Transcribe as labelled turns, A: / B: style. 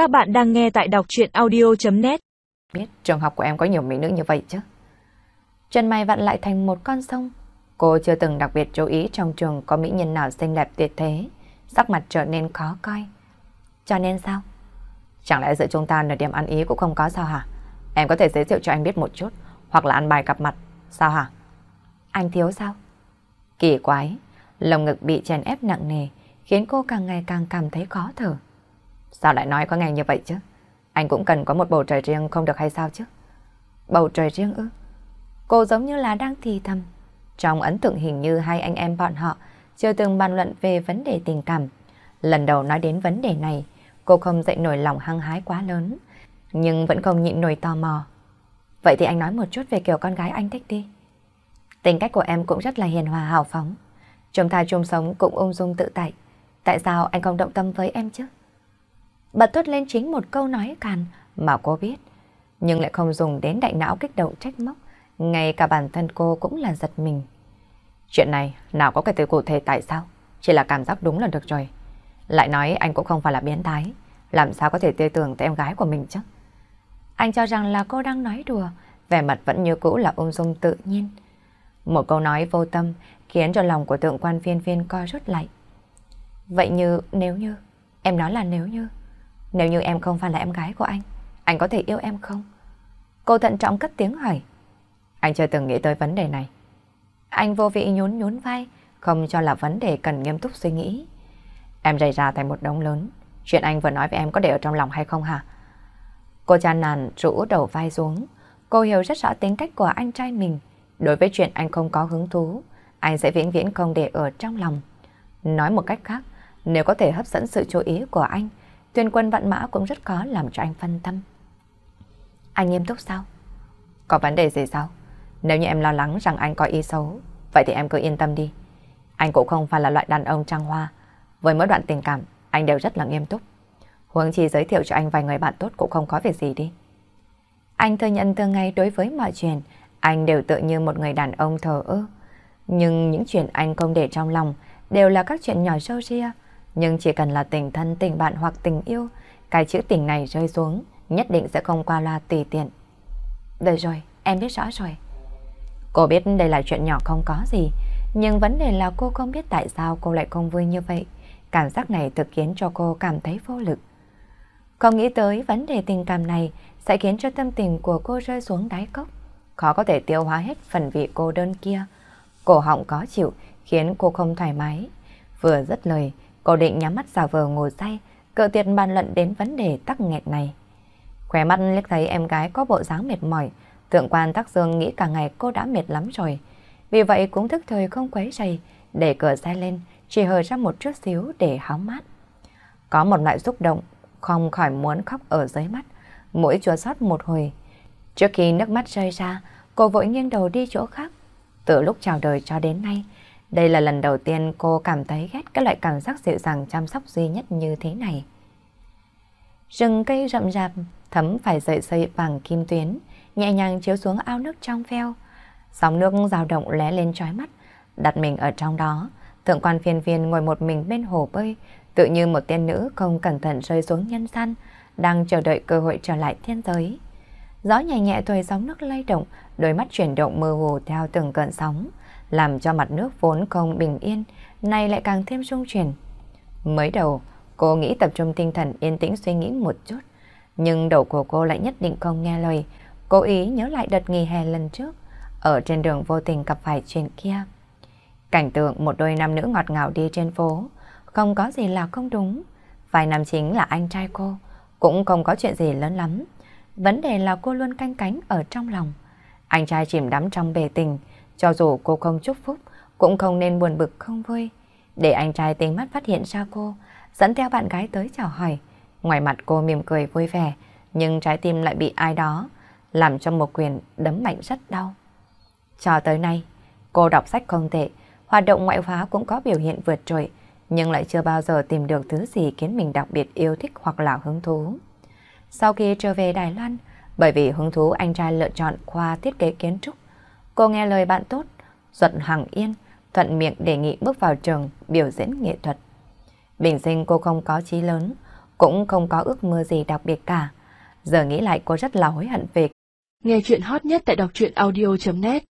A: Các bạn đang nghe tại đọc chuyện audio.net
B: Biết trường học của em có nhiều mỹ nữ như vậy chứ. Chân mày vặn lại thành một con sông. Cô chưa từng đặc biệt chú ý trong trường có mỹ nhân nào xinh đẹp tuyệt thế. Sắc mặt trở nên khó coi. Cho nên sao? Chẳng lẽ giữa chúng ta nửa điểm ăn ý cũng không có sao hả? Em có thể giới thiệu cho anh biết một chút, hoặc là ăn bài gặp mặt, sao hả? Anh thiếu sao? Kỳ quái, lồng ngực bị chèn ép nặng nề, khiến cô càng ngày càng cảm thấy khó thở. Sao lại nói có ngày như vậy chứ? Anh cũng cần có một bầu trời riêng không được hay sao chứ? Bầu trời riêng ư? Cô giống như là đang thì thầm. Trong ấn tượng hình như hai anh em bọn họ chưa từng bàn luận về vấn đề tình cảm. Lần đầu nói đến vấn đề này, cô không dậy nổi lòng hăng hái quá lớn, nhưng vẫn không nhịn nổi tò mò. Vậy thì anh nói một chút về kiểu con gái anh thích đi. Tính cách của em cũng rất là hiền hòa hào phóng. Chúng ta chung sống cũng ung dung tự tại. Tại sao anh không động tâm với em chứ? Bật thốt lên chính một câu nói càn mà cô biết, nhưng lại không dùng đến đại não kích động trách móc. Ngay cả bản thân cô cũng là giật mình. Chuyện này nào có cái từ cụ thể tại sao? Chỉ là cảm giác đúng là được rồi. Lại nói anh cũng không phải là biến thái. Làm sao có thể tư tưởng tới em gái của mình chứ? Anh cho rằng là cô đang nói đùa, vẻ mặt vẫn như cũ là ung dung tự nhiên. Một câu nói vô tâm khiến cho lòng của tượng quan viên viên co rút lại. Vậy như, nếu như, em nói là nếu như, nếu như em không phải là em gái của anh, anh có thể yêu em không? Cô thận trọng cất tiếng hỏi. Anh chưa từng nghĩ tới vấn đề này. Anh vô vị nhún nhún vai, không cho là vấn đề cần nghiêm túc suy nghĩ. Em dày ra thành một đống lớn. Chuyện anh vừa nói với em có để ở trong lòng hay không hả? Cô chán nàn rũ đầu vai xuống. Cô hiểu rất rõ tính cách của anh trai mình. Đối với chuyện anh không có hứng thú, anh sẽ vĩnh viễn không để ở trong lòng. Nói một cách khác, nếu có thể hấp dẫn sự chú ý của anh, thuyền quân vạn mã cũng rất khó làm cho anh phân tâm. Anh nghiêm túc sao? Có vấn đề gì sao? Nếu như em lo lắng rằng anh có ý xấu, vậy thì em cứ yên tâm đi. Anh cũng không phải là loại đàn ông trăng hoa. Với mỗi đoạn tình cảm, anh đều rất là nghiêm túc. Huống chi giới thiệu cho anh vài người bạn tốt cũng không có việc gì đi. Anh thừa nhận từ ngày đối với mọi chuyện, anh đều tự như một người đàn ông thờ ơ. Nhưng những chuyện anh không để trong lòng đều là các chuyện nhỏ sâu ria. Nhưng chỉ cần là tình thân, tình bạn hoặc tình yêu, cái chữ tình này rơi xuống, nhất định sẽ không qua loa tùy tiện. Được rồi, em biết rõ rồi. Cô biết đây là chuyện nhỏ không có gì, nhưng vấn đề là cô không biết tại sao cô lại không vui như vậy. Cảm giác này thực khiến cho cô cảm thấy vô lực. Không nghĩ tới vấn đề tình cảm này sẽ khiến cho tâm tình của cô rơi xuống đáy cốc. Khó có thể tiêu hóa hết phần vị cô đơn kia. Cổ họng có chịu khiến cô không thoải mái. Vừa dứt lời, cô định nhắm mắt giả vờ ngồi say, cự tuyệt bàn luận đến vấn đề tắc nghẹt này. Khóe mắt liếc thấy em gái có bộ dáng mệt mỏi, Thượng quan Tắc Dương nghĩ cả ngày cô đã mệt lắm rồi. Vì vậy cũng thức thời không quấy rầy, để cửa xe lên, chỉ hờ ra một chút xíu để hóng mát. Có một loại xúc động, không khỏi muốn khóc ở dưới mắt, mũi chua xót một hồi. Trước khi nước mắt rơi ra, cô vội nghiêng đầu đi chỗ khác. Từ lúc chào đời cho đến nay, đây là lần đầu tiên cô cảm thấy ghét cái loại cảm giác dịu dàng chăm sóc duy nhất như thế này. Rừng cây rậm rạp, thấm phải dậy xây bằng kim tuyến, nhẹ nhàng chiếu xuống ao nước trong veo. Sóng nước dao động lé lên trói mắt, đặt mình ở trong đó. Thượng quan phiên viên ngồi một mình bên hồ bơi, tự như một tiên nữ không cẩn thận rơi xuống nhân gian, đang chờ đợi cơ hội trở lại thiên giới. Gió nhẹ nhẹ thổi sóng nước lay động, đôi mắt chuyển động mơ hồ theo từng cơn sóng, làm cho mặt nước vốn không bình yên, nay lại càng thêm rung chuyển. Mới đầu, cô nghĩ tập trung tinh thần yên tĩnh suy nghĩ một chút, nhưng đầu của cô lại nhất định không nghe lời, cố ý nhớ lại đợt nghỉ hè lần trước, ở trên đường vô tình gặp phải chuyện kia. Cảnh tượng một đôi nam nữ ngọt ngào đi trên phố, không có gì là không đúng. Vài năm chính là anh trai cô, cũng không có chuyện gì lớn lắm. Vấn đề là cô luôn canh cánh ở trong lòng. Anh trai chìm đắm trong bề tình, cho dù cô không chúc phúc, cũng không nên buồn bực không vui. Để anh trai tính mắt phát hiện ra cô, dẫn theo bạn gái tới chào hỏi. Ngoài mặt cô mỉm cười vui vẻ, nhưng trái tim lại bị ai đó làm cho một quyền đấm mạnh rất đau. Cho tới nay, cô đọc sách không tệ, hoạt động ngoại khóa cũng có biểu hiện vượt trội, nhưng lại chưa bao giờ tìm được thứ gì khiến mình đặc biệt yêu thích hoặc là hứng thú. Sau khi trở về Đài Loan, bởi vì hứng thú anh trai lựa chọn khoa thiết kế kiến trúc, cô nghe lời bạn tốt, Duận Hằng Yên, thuận miệng đề nghị bước vào trường biểu diễn nghệ thuật. Bình sinh cô không có chí lớn, cũng không có ước mơ gì đặc biệt cả. Giờ nghĩ lại cô rất là hối hận về.
C: Nghe chuyện hot nhất tại đọc truyện audio.net